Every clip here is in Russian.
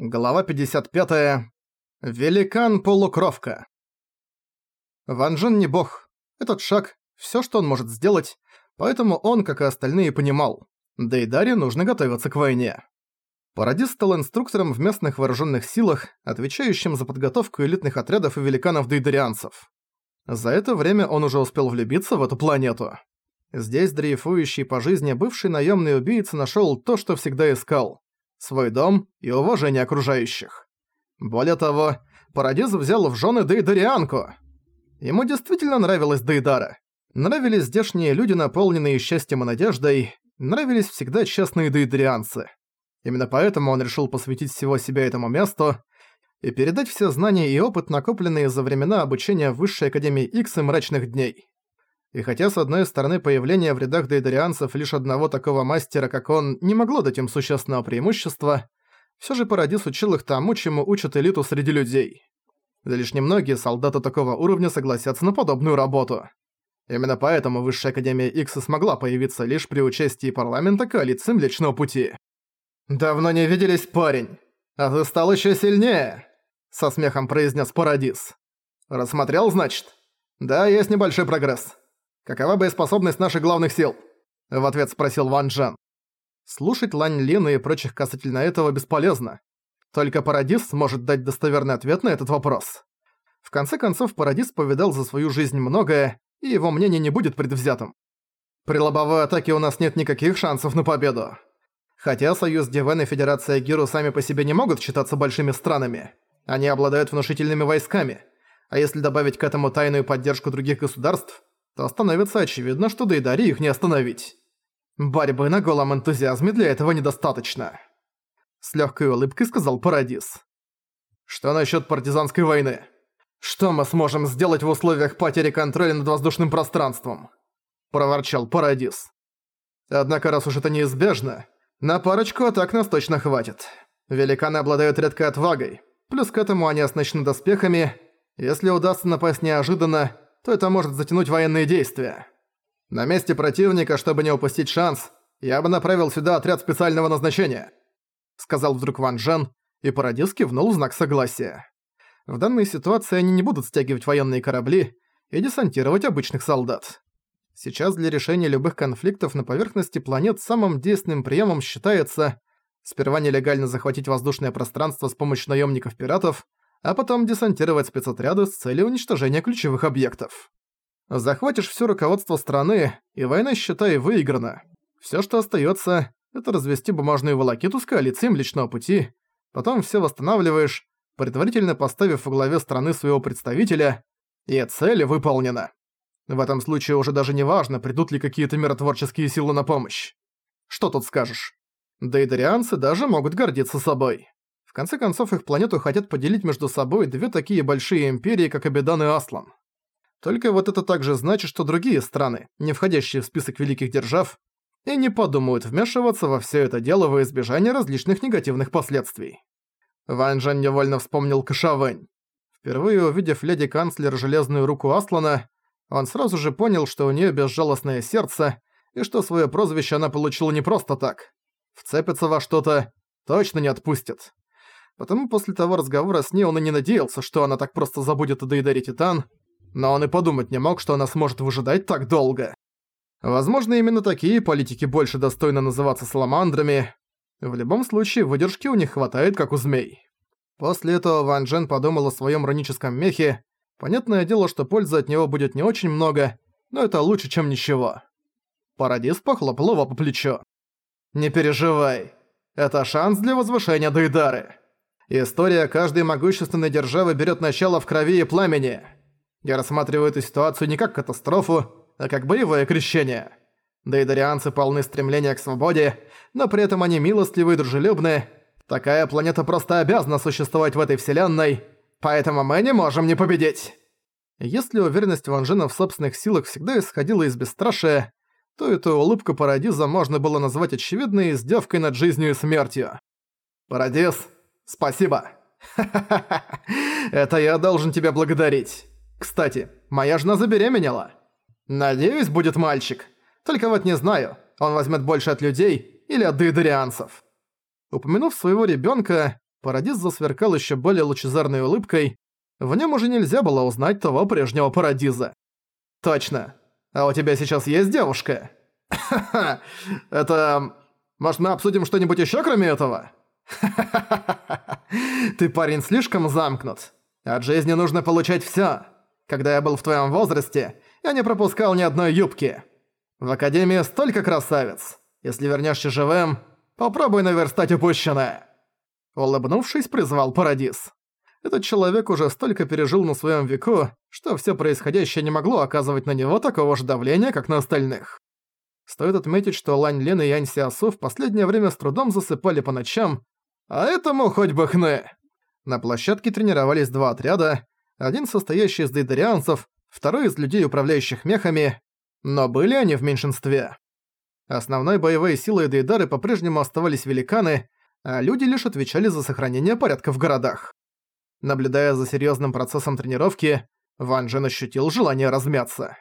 Глава 55. Великан-полукровка. Ван Джен не бог. Этот шаг – всё, что он может сделать, поэтому он, как и остальные, понимал. Дейдаре нужно готовиться к войне. Парадис стал инструктором в местных вооруженных силах, отвечающим за подготовку элитных отрядов и великанов-дейдарианцев. За это время он уже успел влюбиться в эту планету. Здесь дрейфующий по жизни бывший наемный убийца нашел то, что всегда искал свой дом и уважение окружающих. Более того, Парадиз взял в жены Дейдарианку. Ему действительно нравилась Дейдара. Нравились здешние люди, наполненные счастьем и надеждой, нравились всегда честные дейдарианцы. Именно поэтому он решил посвятить всего себя этому месту и передать все знания и опыт, накопленные за времена обучения в Высшей Академии Икс и Мрачных Дней. И хотя, с одной стороны, появление в рядах дейдарианцев лишь одного такого мастера, как он, не могло дать им существенного преимущества, все же Парадис учил их тому, чему учат элиту среди людей. Да лишь немногие солдаты такого уровня согласятся на подобную работу. Именно поэтому Высшая Академия Икс смогла появиться лишь при участии парламента коалиции Млечного Пути. «Давно не виделись, парень. А ты стал еще сильнее!» Со смехом произнес Парадис. «Рассмотрел, значит?» «Да, есть небольшой прогресс. Какова боеспособность наших главных сил?» В ответ спросил Ван Джен. Слушать Лань Лина и прочих касательно этого бесполезно. Только Парадис сможет дать достоверный ответ на этот вопрос. В конце концов, Парадис повидал за свою жизнь многое, и его мнение не будет предвзятым. При лобовой атаке у нас нет никаких шансов на победу. Хотя Союз Дивен и Федерация Гиру сами по себе не могут считаться большими странами. Они обладают внушительными войсками. А если добавить к этому тайную поддержку других государств, то становится очевидно, что Дейдари их не остановить. Борьбы на голом энтузиазме для этого недостаточно. С легкой улыбкой сказал Парадис. Что насчет партизанской войны? Что мы сможем сделать в условиях потери контроля над воздушным пространством? Проворчал Парадис. Однако раз уж это неизбежно, на парочку атак нас точно хватит. Великаны обладают редкой отвагой, плюс к этому они оснащены доспехами. Если удастся напасть неожиданно, то это может затянуть военные действия. На месте противника, чтобы не упустить шанс, я бы направил сюда отряд специального назначения», сказал вдруг Ван Джен, и Парадис кивнул в знак согласия. В данной ситуации они не будут стягивать военные корабли и десантировать обычных солдат. Сейчас для решения любых конфликтов на поверхности планет самым действенным приемом считается сперва нелегально захватить воздушное пространство с помощью наемников-пиратов, а потом десантировать спецотряды с целью уничтожения ключевых объектов. Захватишь все руководство страны, и война, считай, выиграна. Все, что остается, это развести бумажную волокиту с коалицией Млечного Пути, потом все восстанавливаешь, предварительно поставив во главе страны своего представителя, и цель выполнена. В этом случае уже даже не важно, придут ли какие-то миротворческие силы на помощь. Что тут скажешь? Дейдарианцы даже могут гордиться собой. Конце концов, их планету хотят поделить между собой две такие большие империи, как Абидан и Аслан. Только вот это также значит, что другие страны, не входящие в список великих держав, и не подумают вмешиваться во все это дело во избежание различных негативных последствий. Ван Джен невольно вспомнил Кашавэнь. Впервые увидев леди-канцлер железную руку Аслана, он сразу же понял, что у нее безжалостное сердце, и что свое прозвище она получила не просто так. Вцепится во что-то, точно не отпустит. Потому после того разговора с ней он и не надеялся, что она так просто забудет о Дейдаре Титан, но он и подумать не мог, что она сможет выжидать так долго. Возможно, именно такие политики больше достойны называться саламандрами. В любом случае, выдержки у них хватает, как у змей. После этого Ван Джен подумал о своем раническом мехе. Понятное дело, что пользы от него будет не очень много, но это лучше, чем ничего. Парадис похлопал его по плечу. «Не переживай. Это шанс для возвышения Дейдары». История каждой могущественной державы берет начало в крови и пламени. Я рассматриваю эту ситуацию не как катастрофу, а как боевое крещение. Дейдарианцы полны стремления к свободе, но при этом они милостливы и дружелюбны. Такая планета просто обязана существовать в этой вселенной, поэтому мы не можем не победить. Если уверенность Ванжена в собственных силах всегда исходила из бесстрашия, то эту улыбку Парадиза можно было назвать очевидной издевкой над жизнью и смертью. Парадиз, Спасибо. Это я должен тебя благодарить. Кстати, моя жена забеременела. Надеюсь, будет мальчик. Только вот не знаю, он возьмет больше от людей или от дейдарианцев. Упомянув своего ребенка, Парадис засверкал еще более лучезарной улыбкой. В нем уже нельзя было узнать того прежнего Парадиза. «Точно. А у тебя сейчас есть девушка?» «Ха-ха! Это... Может, мы обсудим что-нибудь еще, кроме этого?» «Ха-ха-ха! Ты, парень, слишком замкнут. От жизни нужно получать всё. Когда я был в твоем возрасте, я не пропускал ни одной юбки. В Академии столько красавиц. Если вернешься живым, попробуй наверстать упущенное». Улыбнувшись, призвал Парадис. Этот человек уже столько пережил на своем веку, что все происходящее не могло оказывать на него такого же давления, как на остальных. Стоит отметить, что Лань Лен и Янь Сиасу в последнее время с трудом засыпали по ночам, а этому хоть бы хны. На площадке тренировались два отряда, один состоящий из дейдарианцев, второй из людей, управляющих мехами, но были они в меньшинстве. Основной боевой силой дейдары по-прежнему оставались великаны, а люди лишь отвечали за сохранение порядка в городах. Наблюдая за серьезным процессом тренировки, Ван Джен ощутил желание размяться.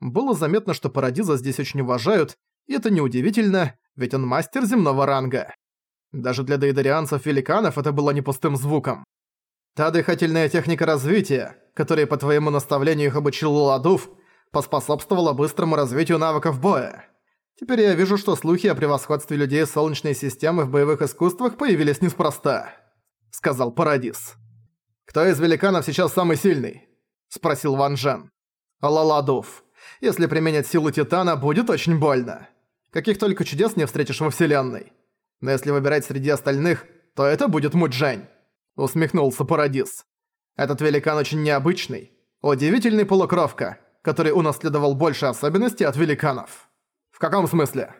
Было заметно, что Парадиза здесь очень уважают, и это неудивительно, ведь он мастер земного ранга. Даже для дейдарианцев-великанов это было не пустым звуком. Та дыхательная техника развития, которой по твоему наставлению их обучил Ладув, поспособствовала быстрому развитию навыков боя. Теперь я вижу, что слухи о превосходстве людей Солнечной системы в боевых искусствах появились неспроста», — сказал Парадис. «Кто из великанов сейчас самый сильный?» — спросил Ван Жен. «Лаладув. Если применять силу Титана, будет очень больно. Каких только чудес не встретишь во Вселенной. Но если выбирать среди остальных, то это будет Муджень», — усмехнулся Парадис. «Этот великан очень необычный. Удивительный полукровка, который унаследовал больше особенностей от великанов». «В каком смысле?»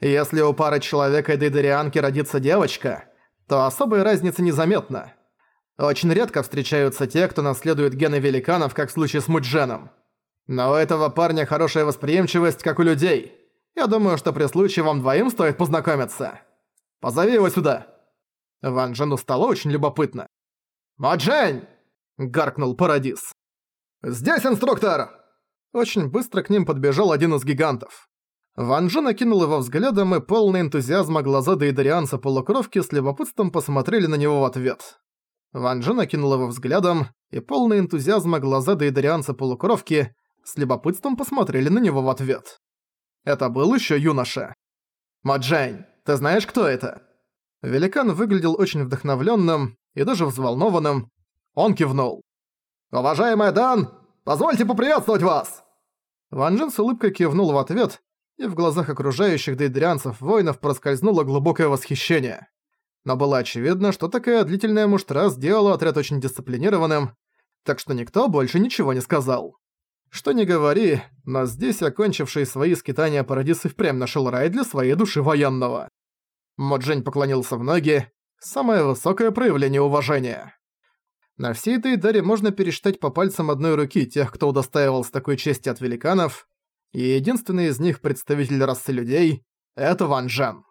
«Если у пары человека и дейдерианки родится девочка, то особой разницы незаметно. Очень редко встречаются те, кто наследует гены великанов, как в случае с Мудженом. Но у этого парня хорошая восприимчивость, как у людей. Я думаю, что при случае вам двоим стоит познакомиться. Позови его сюда!» Ван Джену стало очень любопытно. «Маджень!» – гаркнул Парадис. «Здесь инструктор!» Очень быстро к ним подбежал один из гигантов. Ван Джен окинул его взглядом, и полный энтузиазма глаза дейдарианца полукровки с любопытством посмотрели на него в ответ. Ван Джен окинул его взглядом, и полный энтузиазма глаза дейдарианца полукровки с любопытством посмотрели на него в ответ. Это был еще юноша. «Маджень, ты знаешь, кто это?» Великан выглядел очень вдохновленным и даже взволнованным. Он кивнул. «Уважаемая Дан, позвольте поприветствовать вас!» Ван Джен с улыбкой кивнул в ответ, и в глазах окружающих дейдрианцев воинов проскользнуло глубокое восхищение. Но было очевидно, что такая длительная муштра сделала отряд очень дисциплинированным, так что никто больше ничего не сказал. Что ни говори, но здесь окончивший свои скитания Парадис и впрямь нашел рай для своей души военного. Моджень поклонился в ноги, самое высокое проявление уважения. На всей этой даре можно пересчитать по пальцам одной руки тех, кто удостаивался такой чести от великанов, и единственный из них представитель расы людей — это Ван Джен.